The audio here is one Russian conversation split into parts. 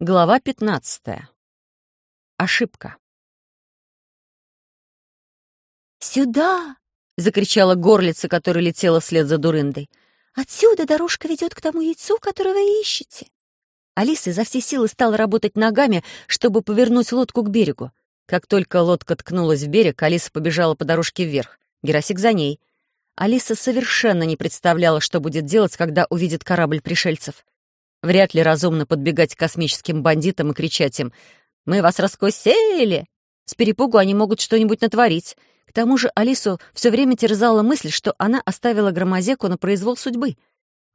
Глава 15. Ошибка. «Сюда!» — закричала горлица, которая летела вслед за дурындой. «Отсюда дорожка ведет к тому яйцу, которое вы ищете». Алиса изо всей силы стала работать ногами, чтобы повернуть лодку к берегу. Как только лодка ткнулась в берег, Алиса побежала по дорожке вверх. Герасик за ней. Алиса совершенно не представляла, что будет делать, когда увидит корабль пришельцев. Вряд ли разумно подбегать к космическим бандитам и кричать им «Мы вас раскусили!» С перепугу они могут что-нибудь натворить. К тому же Алису все время терзала мысль, что она оставила громозеку на произвол судьбы.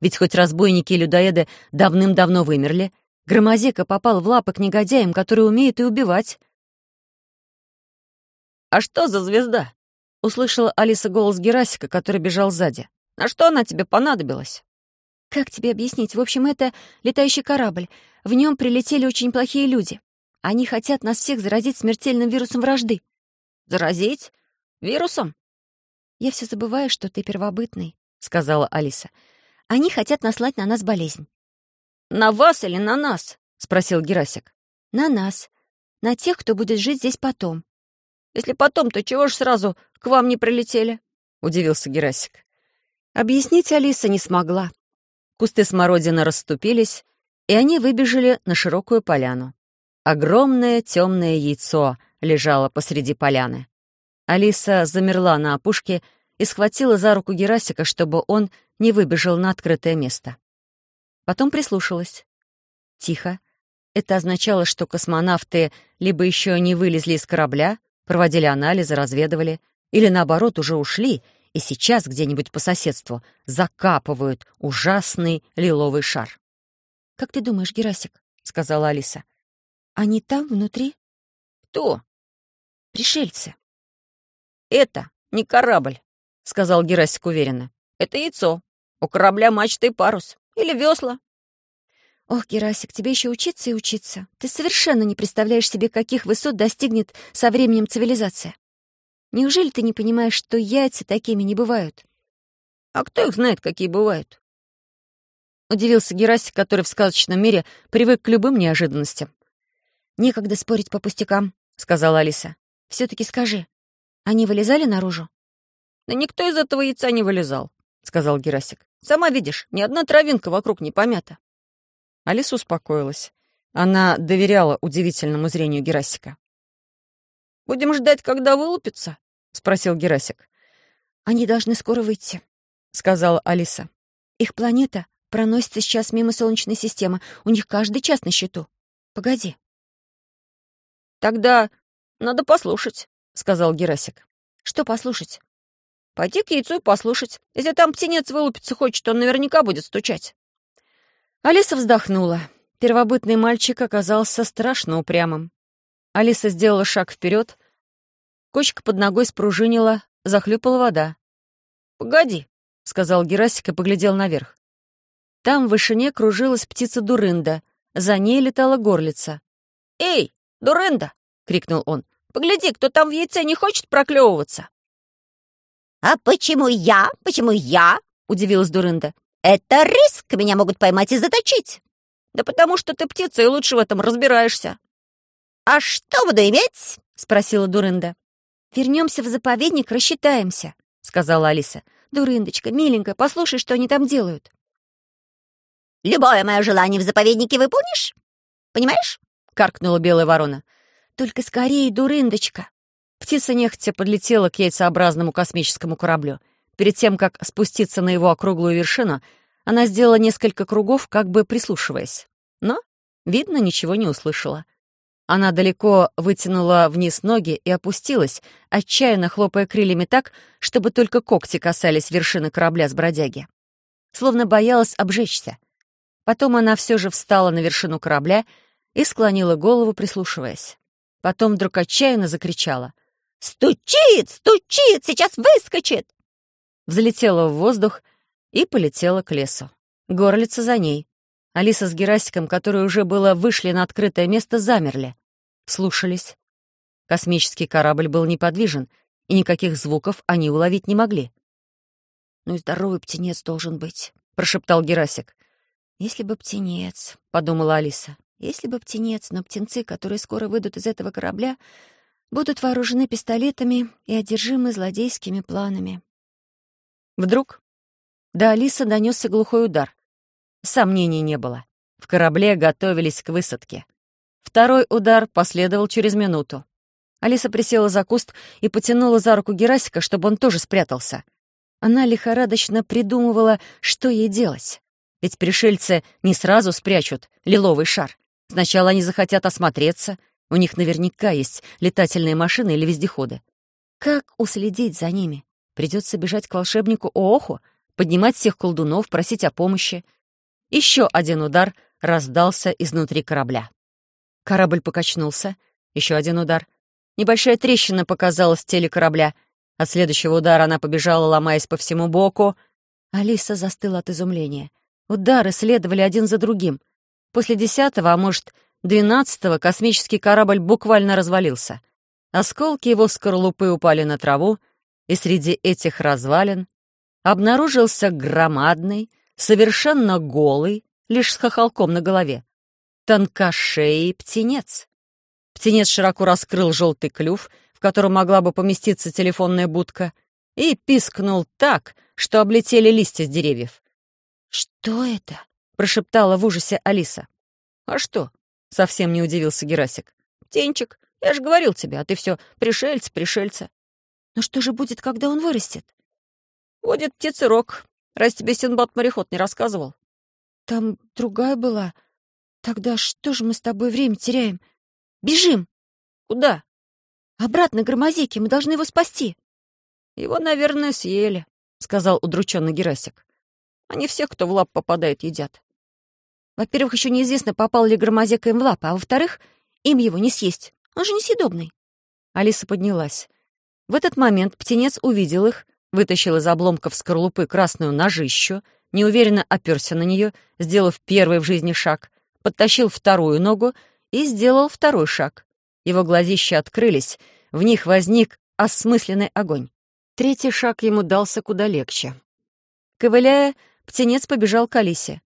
Ведь хоть разбойники и людоеды давным-давно вымерли, громозека попал в лапы к негодяям, которые умеют и убивать. «А что за звезда?» — услышала Алиса голос Герасика, который бежал сзади. «На что она тебе понадобилась?» «Как тебе объяснить? В общем, это летающий корабль. В нем прилетели очень плохие люди. Они хотят нас всех заразить смертельным вирусом вражды». «Заразить? Вирусом?» «Я все забываю, что ты первобытный», — сказала Алиса. «Они хотят наслать на нас болезнь». «На вас или на нас?» — спросил Герасик. «На нас. На тех, кто будет жить здесь потом». «Если потом, то чего ж сразу к вам не прилетели?» — удивился Герасик. Объяснить Алиса не смогла. Кусты смородины расступились, и они выбежали на широкую поляну. Огромное темное яйцо лежало посреди поляны. Алиса замерла на опушке и схватила за руку Герасика, чтобы он не выбежал на открытое место. Потом прислушалась. Тихо. Это означало, что космонавты либо еще не вылезли из корабля, проводили анализы, разведывали, или, наоборот, уже ушли и сейчас где-нибудь по соседству закапывают ужасный лиловый шар. «Как ты думаешь, Герасик?» — сказала Алиса. «Они там, внутри?» «Кто?» «Пришельцы». «Это не корабль», — сказал Герасик уверенно. «Это яйцо. У корабля мачта и парус. Или весла». «Ох, Герасик, тебе еще учиться и учиться. Ты совершенно не представляешь себе, каких высот достигнет со временем цивилизация. Неужели ты не понимаешь, что яйца такими не бывают?» «А кто их знает, какие бывают?» Удивился Герасик, который в сказочном мире привык к любым неожиданностям. «Некогда спорить по пустякам», — сказала Алиса. все таки скажи, они вылезали наружу?» «Да никто из этого яйца не вылезал», — сказал Герасик. «Сама видишь, ни одна травинка вокруг не помята». Алиса успокоилась. Она доверяла удивительному зрению Герасика. «Будем ждать, когда вылупится?» — спросил Герасик. «Они должны скоро выйти», — сказала Алиса. «Их планета проносится сейчас мимо Солнечной системы. У них каждый час на счету. Погоди». «Тогда надо послушать», — сказал Герасик. «Что послушать?» «Пойти к яйцу и послушать. Если там птенец вылупиться хочет, он наверняка будет стучать». Алиса вздохнула. Первобытный мальчик оказался страшно упрямым. Алиса сделала шаг вперед, Кочка под ногой спружинила, захлюпала вода. «Погоди», — сказал Герасик и поглядел наверх. Там в вышине кружилась птица Дурында, за ней летала горлица. «Эй, Дурында!» — крикнул он. «Погляди, кто там в яйце не хочет проклевываться!» «А почему я? Почему я?» — удивилась Дурында. «Это риск, меня могут поймать и заточить!» «Да потому что ты птица и лучше в этом разбираешься!» «А что буду иметь?» — спросила Дурында. «Вернемся в заповедник, рассчитаемся», — сказала Алиса. «Дурындочка, миленькая, послушай, что они там делают». «Любое мое желание в заповеднике выполнишь? Понимаешь?» — каркнула белая ворона. «Только скорее, дурындочка!» Птица нехотя подлетела к яйцеобразному космическому кораблю. Перед тем, как спуститься на его округлую вершину, она сделала несколько кругов, как бы прислушиваясь. Но, видно, ничего не услышала. Она далеко вытянула вниз ноги и опустилась, отчаянно хлопая крыльями так, чтобы только когти касались вершины корабля с бродяги. Словно боялась обжечься. Потом она все же встала на вершину корабля и склонила голову, прислушиваясь. Потом вдруг отчаянно закричала. «Стучит! Стучит! Сейчас выскочит!» Взлетела в воздух и полетела к лесу. Горлица за ней. Алиса с Герасиком, которые уже было вышли на открытое место, замерли. Слушались. Космический корабль был неподвижен, и никаких звуков они уловить не могли. «Ну и здоровый птенец должен быть», — прошептал Герасик. «Если бы птенец», — подумала Алиса. Если бы птенец, но птенцы, которые скоро выйдут из этого корабля, будут вооружены пистолетами и одержимы злодейскими планами. Вдруг до Алисы донесся глухой удар. Сомнений не было. В корабле готовились к высадке. Второй удар последовал через минуту. Алиса присела за куст и потянула за руку Герасика, чтобы он тоже спрятался. Она лихорадочно придумывала, что ей делать. Ведь пришельцы не сразу спрячут лиловый шар. Сначала они захотят осмотреться. У них наверняка есть летательные машины или вездеходы. Как уследить за ними? Придется бежать к волшебнику Ооху, поднимать всех колдунов, просить о помощи. Еще один удар раздался изнутри корабля. Корабль покачнулся. Еще один удар. Небольшая трещина показалась в теле корабля. От следующего удара она побежала, ломаясь по всему боку. Алиса застыла от изумления. Удары следовали один за другим. После десятого, а может, двенадцатого, космический корабль буквально развалился. Осколки его скорлупы упали на траву, и среди этих развалин обнаружился громадный, совершенно голый, лишь с хохолком на голове, тонкошеий птенец. Птенец широко раскрыл желтый клюв, в котором могла бы поместиться телефонная будка, и пискнул так, что облетели листья с деревьев. «Что это?» — прошептала в ужасе Алиса. «А что?» — совсем не удивился Герасик. «Птенчик, я же говорил тебе, а ты все пришельцы, пришельцы». «Но что же будет, когда он вырастет?» «Будет птицерок. Раз тебе Синбад-мореход не рассказывал?» «Там другая была. Тогда что же мы с тобой время теряем? Бежим!» «Куда?» «Обратно к Громозеке. Мы должны его спасти». «Его, наверное, съели», — сказал удрученный Герасик. «Они всех, кто в лап попадает, едят». «Во-первых, еще неизвестно, попал ли Громозека им в лапы, а во-вторых, им его не съесть. Он же несъедобный». Алиса поднялась. В этот момент птенец увидел их, вытащил из обломков скорлупы красную ножищу, неуверенно оперся на нее, сделав первый в жизни шаг, подтащил вторую ногу и сделал второй шаг. Его глазища открылись, в них возник осмысленный огонь. Третий шаг ему дался куда легче. Ковыляя, птенец побежал к Алисе.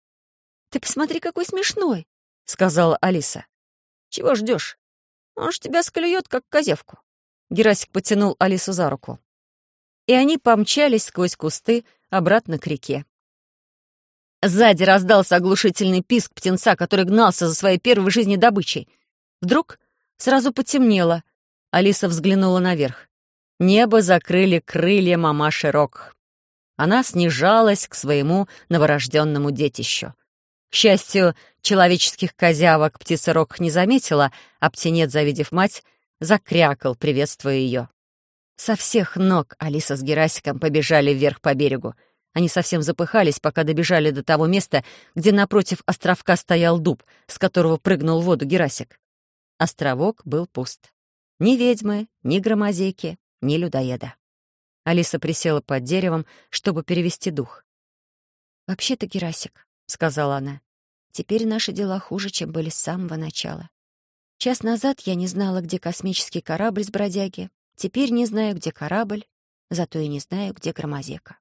«Ты посмотри, какой смешной!» — сказала Алиса. «Чего ждешь? Он ж тебя склюет, как козевку». Герасик потянул Алису за руку. И они помчались сквозь кусты обратно к реке. Сзади раздался оглушительный писк птенца, который гнался за своей первой в жизни добычей. Вдруг сразу потемнело. Алиса взглянула наверх. Небо закрыли крылья мамаши Рок. Она снижалась к своему новорожденному детищу. К счастью, человеческих козявок птица Рок не заметила, а птенец, завидев мать, закрякал, приветствуя ее. Со всех ног Алиса с Герасиком побежали вверх по берегу. Они совсем запыхались, пока добежали до того места, где напротив островка стоял дуб, с которого прыгнул в воду Герасик. Островок был пуст. Ни ведьмы, ни громозейки, ни людоеда. Алиса присела под деревом, чтобы перевести дух. «Вообще-то, Герасик», — сказала она, — «теперь наши дела хуже, чем были с самого начала. Час назад я не знала, где космический корабль с бродяги. Теперь не знаю, где корабль, зато и не знаю, где громозека.